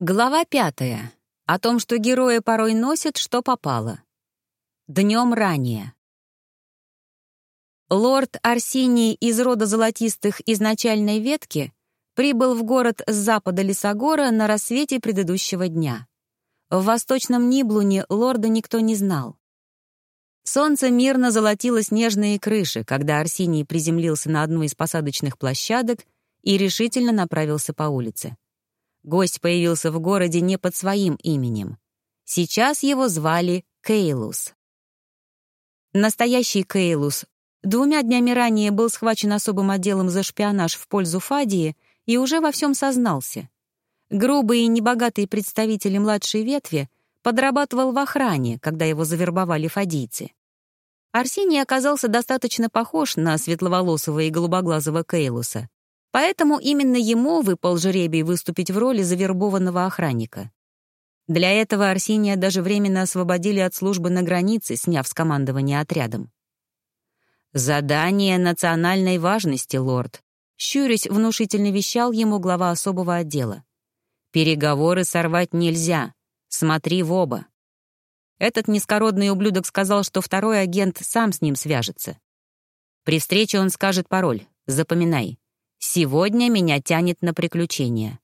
Глава пятая. О том, что герои порой носят, что попало. Днем ранее. Лорд Арсений из рода золотистых изначальной ветки прибыл в город с запада Лесогора на рассвете предыдущего дня. В восточном Ниблуне лорда никто не знал. Солнце мирно золотило снежные крыши, когда Арсений приземлился на одну из посадочных площадок и решительно направился по улице. Гость появился в городе не под своим именем. Сейчас его звали Кейлус. Настоящий Кейлус двумя днями ранее был схвачен особым отделом за шпионаж в пользу Фадии и уже во всем сознался. Грубый и небогатый представитель младшей ветви подрабатывал в охране, когда его завербовали фадийцы. Арсений оказался достаточно похож на светловолосого и голубоглазого Кейлуса, Поэтому именно ему выпал жребий выступить в роли завербованного охранника. Для этого Арсения даже временно освободили от службы на границе, сняв с командования отрядом. «Задание национальной важности, лорд», — щурясь внушительно вещал ему глава особого отдела. «Переговоры сорвать нельзя. Смотри в оба». Этот низкородный ублюдок сказал, что второй агент сам с ним свяжется. При встрече он скажет пароль. Запоминай. Сегодня меня тянет на приключения.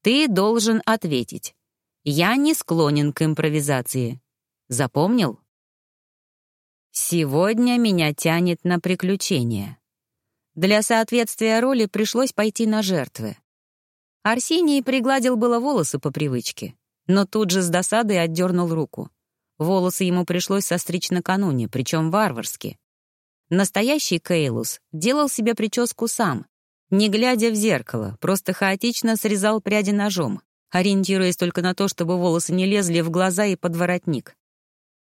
Ты должен ответить. Я не склонен к импровизации. Запомнил? Сегодня меня тянет на приключения. Для соответствия роли пришлось пойти на жертвы. Арсений пригладил было волосы по привычке, но тут же с досадой отдернул руку. Волосы ему пришлось состричь накануне, причем варварски. Настоящий Кейлус делал себе прическу сам, не глядя в зеркало, просто хаотично срезал пряди ножом, ориентируясь только на то, чтобы волосы не лезли в глаза и под воротник.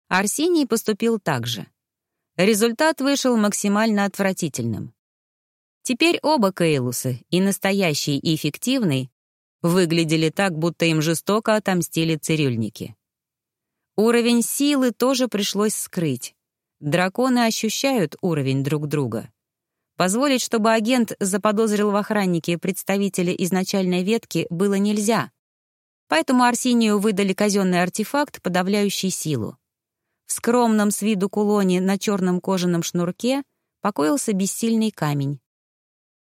Арсений поступил так же. Результат вышел максимально отвратительным. Теперь оба Кейлусы, и настоящий, и эффективный, выглядели так, будто им жестоко отомстили цирюльники. Уровень силы тоже пришлось скрыть. Драконы ощущают уровень друг друга. Позволить, чтобы агент заподозрил в охраннике представителя изначальной ветки, было нельзя. Поэтому Арсению выдали казенный артефакт, подавляющий силу. В скромном с виду кулоне на черном кожаном шнурке покоился бессильный камень.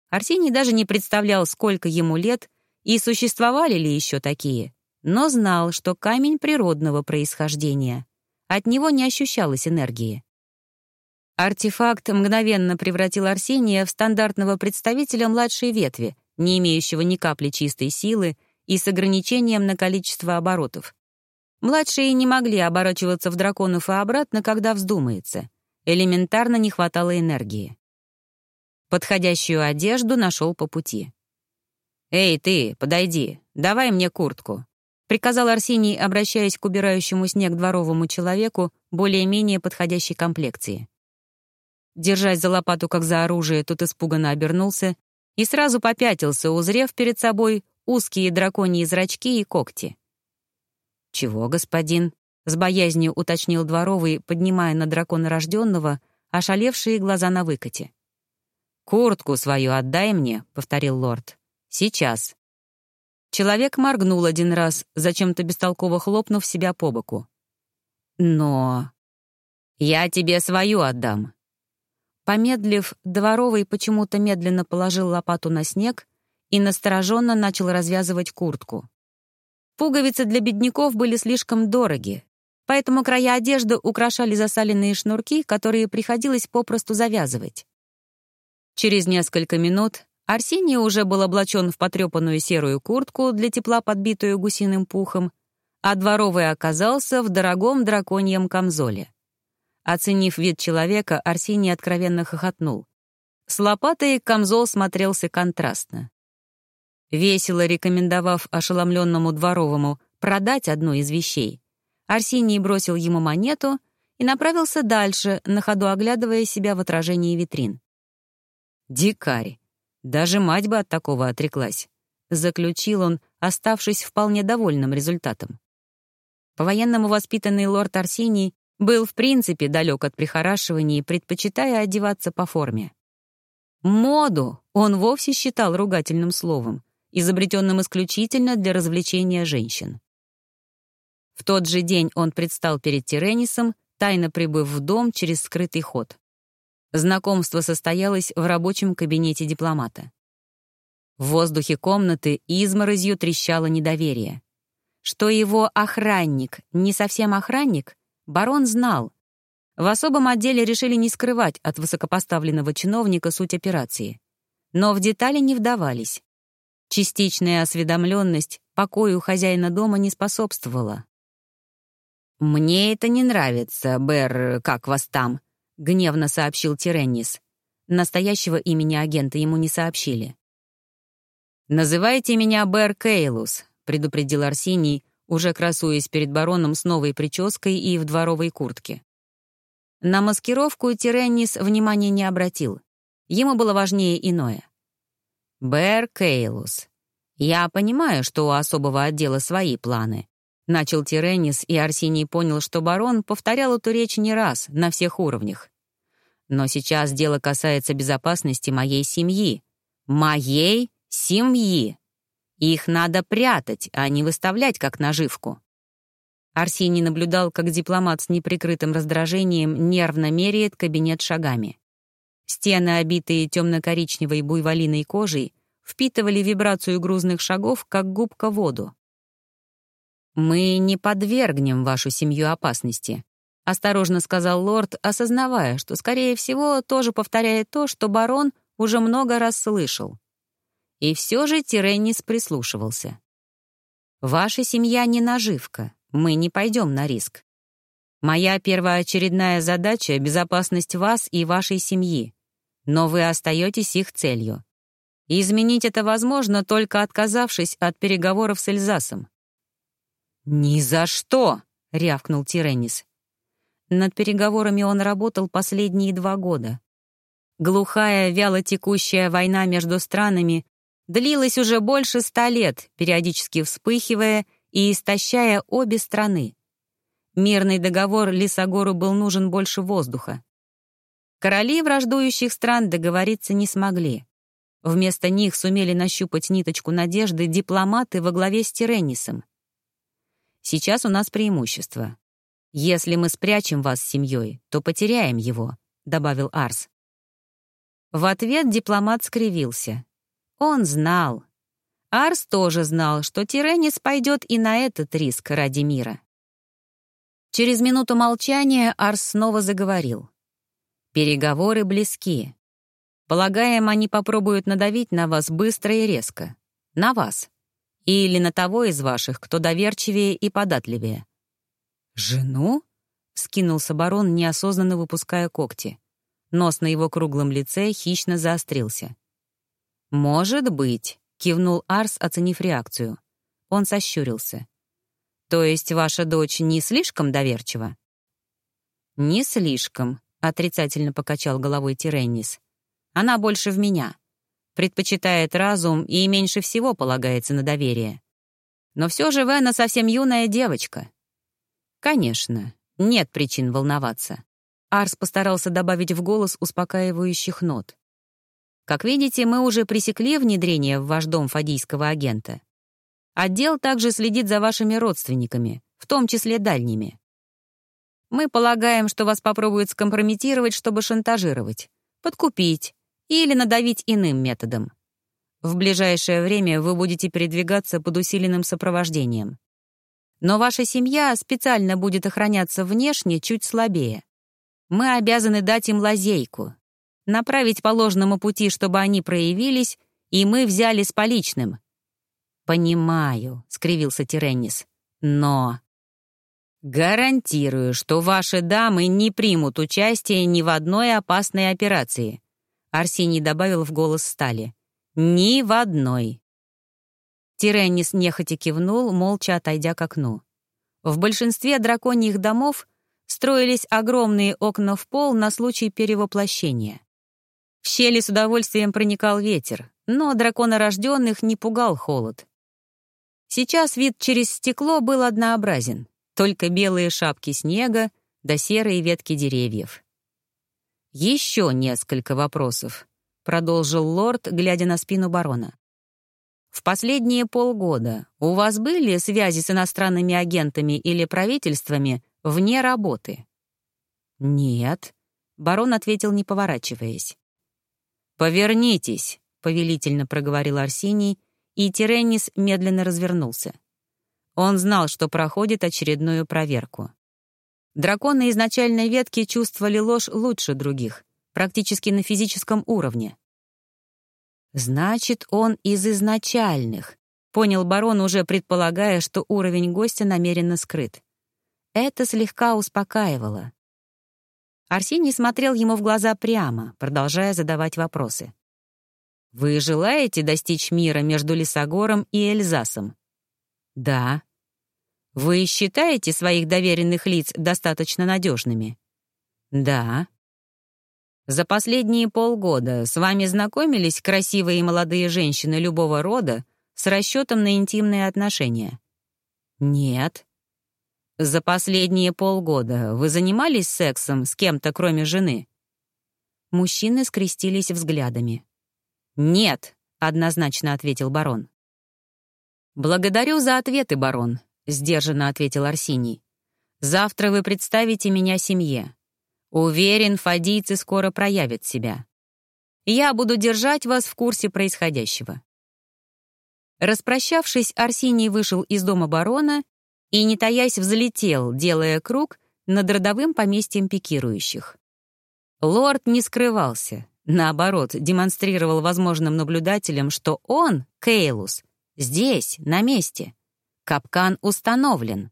Арсений даже не представлял, сколько ему лет и существовали ли еще такие, но знал, что камень природного происхождения. От него не ощущалось энергии. Артефакт мгновенно превратил Арсения в стандартного представителя младшей ветви, не имеющего ни капли чистой силы и с ограничением на количество оборотов. Младшие не могли оборачиваться в драконов и обратно, когда вздумается. Элементарно не хватало энергии. Подходящую одежду нашел по пути. «Эй, ты, подойди, давай мне куртку», — приказал Арсений, обращаясь к убирающему снег дворовому человеку более-менее подходящей комплекции. Держась за лопату, как за оружие, тот испуганно обернулся и сразу попятился, узрев перед собой узкие драконьи зрачки и когти. «Чего, господин?» — с боязнью уточнил дворовый, поднимая на дракона рожденного, ошалевшие глаза на выкате. «Куртку свою отдай мне», — повторил лорд. «Сейчас». Человек моргнул один раз, зачем-то бестолково хлопнув себя по боку. «Но...» «Я тебе свою отдам. Помедлив, Дворовый почему-то медленно положил лопату на снег и настороженно начал развязывать куртку. Пуговицы для бедняков были слишком дороги, поэтому края одежды украшали засаленные шнурки, которые приходилось попросту завязывать. Через несколько минут Арсений уже был облачен в потрепанную серую куртку для тепла, подбитую гусиным пухом, а дворовый оказался в дорогом драконьем камзоле. Оценив вид человека, Арсений откровенно хохотнул. С лопатой камзол смотрелся контрастно. Весело рекомендовав ошеломленному дворовому продать одну из вещей, Арсений бросил ему монету и направился дальше, на ходу оглядывая себя в отражении витрин. «Дикарь! Даже мать бы от такого отреклась», — заключил он, оставшись вполне довольным результатом. По-военному воспитанный лорд Арсений был в принципе далек от прихорашиваний, предпочитая одеваться по форме. Моду он вовсе считал ругательным словом изобретенным исключительно для развлечения женщин. В тот же день он предстал перед Тиренисом, тайно прибыв в дом через скрытый ход. Знакомство состоялось в рабочем кабинете дипломата. В воздухе комнаты изморозью трещало недоверие. Что его охранник не совсем охранник, барон знал. В особом отделе решили не скрывать от высокопоставленного чиновника суть операции. Но в детали не вдавались. Частичная осведомленность покою хозяина дома не способствовала. «Мне это не нравится, Бэр, как вас там?» — гневно сообщил Тиреннис. Настоящего имени агента ему не сообщили. «Называйте меня Бэр Кейлус», — предупредил Арсений, уже красуясь перед бароном с новой прической и в дворовой куртке. На маскировку Тиреннис внимания не обратил. Ему было важнее иное. «Бэр Кейлус, я понимаю, что у особого отдела свои планы», Начал Тиренис, и Арсений понял, что барон повторял эту речь не раз, на всех уровнях. Но сейчас дело касается безопасности моей семьи. Моей семьи. Их надо прятать, а не выставлять как наживку. Арсений наблюдал, как дипломат с неприкрытым раздражением нервно меряет кабинет шагами. Стены, обитые темно-коричневой буйволиной кожей, впитывали вибрацию грузных шагов, как губка воду. «Мы не подвергнем вашу семью опасности», — осторожно сказал лорд, осознавая, что, скорее всего, тоже повторяет то, что барон уже много раз слышал. И все же Тиреннис прислушивался. «Ваша семья не наживка, мы не пойдем на риск. Моя первоочередная задача — безопасность вас и вашей семьи, но вы остаетесь их целью. изменить это возможно, только отказавшись от переговоров с Эльзасом. «Ни за что!» — рявкнул Тиреннис. Над переговорами он работал последние два года. Глухая, вяло текущая война между странами длилась уже больше ста лет, периодически вспыхивая и истощая обе страны. Мирный договор Лисогору был нужен больше воздуха. Короли враждующих стран договориться не смогли. Вместо них сумели нащупать ниточку надежды дипломаты во главе с Тиреннисом. Сейчас у нас преимущество. Если мы спрячем вас с семьей, то потеряем его», — добавил Арс. В ответ дипломат скривился. Он знал. Арс тоже знал, что Тиренис пойдет и на этот риск ради мира. Через минуту молчания Арс снова заговорил. «Переговоры близки. Полагаем, они попробуют надавить на вас быстро и резко. На вас. Или на того из ваших, кто доверчивее и податливее?» «Жену?» — скинулся барон, неосознанно выпуская когти. Нос на его круглом лице хищно заострился. «Может быть», — кивнул Арс, оценив реакцию. Он сощурился. «То есть ваша дочь не слишком доверчива?» «Не слишком», — отрицательно покачал головой Тиреннис. «Она больше в меня предпочитает разум и меньше всего полагается на доверие. Но все же Вена совсем юная девочка. Конечно, нет причин волноваться. Арс постарался добавить в голос успокаивающих нот. Как видите, мы уже пресекли внедрение в ваш дом фадийского агента. Отдел также следит за вашими родственниками, в том числе дальними. Мы полагаем, что вас попробуют скомпрометировать, чтобы шантажировать, подкупить, или надавить иным методом. В ближайшее время вы будете передвигаться под усиленным сопровождением. Но ваша семья специально будет охраняться внешне чуть слабее. Мы обязаны дать им лазейку, направить по ложному пути, чтобы они проявились, и мы взяли с поличным. «Понимаю», — скривился Тиреннис, — «но...» «Гарантирую, что ваши дамы не примут участие ни в одной опасной операции», Арсений добавил в голос стали. «Ни в одной». Тиреннис нехотя кивнул, молча отойдя к окну. В большинстве драконьих домов строились огромные окна в пол на случай перевоплощения. В щели с удовольствием проникал ветер, но драконорожденных не пугал холод. Сейчас вид через стекло был однообразен, только белые шапки снега да серые ветки деревьев. «Еще несколько вопросов», — продолжил лорд, глядя на спину барона. В последние полгода у вас были связи с иностранными агентами или правительствами вне работы? Нет, барон ответил, не поворачиваясь. Повернитесь, повелительно проговорил Арсений, и Тиреннис медленно развернулся. Он знал, что проходит очередную проверку. Драконы изначальной ветки чувствовали ложь лучше других, практически на физическом уровне. «Значит, он из изначальных», — понял барон, уже предполагая, что уровень гостя намеренно скрыт. Это слегка успокаивало. Арсений смотрел ему в глаза прямо, продолжая задавать вопросы. «Вы желаете достичь мира между Лисогором и Эльзасом?» «Да». «Вы считаете своих доверенных лиц достаточно надежными?» «Да». За последние полгода с вами знакомились красивые молодые женщины любого рода с расчетом на интимные отношения? Нет. За последние полгода вы занимались сексом с кем-то, кроме жены? Мужчины скрестились взглядами. «Нет», — однозначно ответил барон. «Благодарю за ответы, барон», — сдержанно ответил Арсений. «Завтра вы представите меня семье. Уверен, фадийцы скоро проявят себя. Я буду держать вас в курсе происходящего». Распрощавшись, Арсений вышел из дома барона и, не таясь, взлетел, делая круг над родовым поместьем пикирующих. Лорд не скрывался, наоборот, демонстрировал возможным наблюдателям, что он, Кейлус, здесь, на месте. Капкан установлен.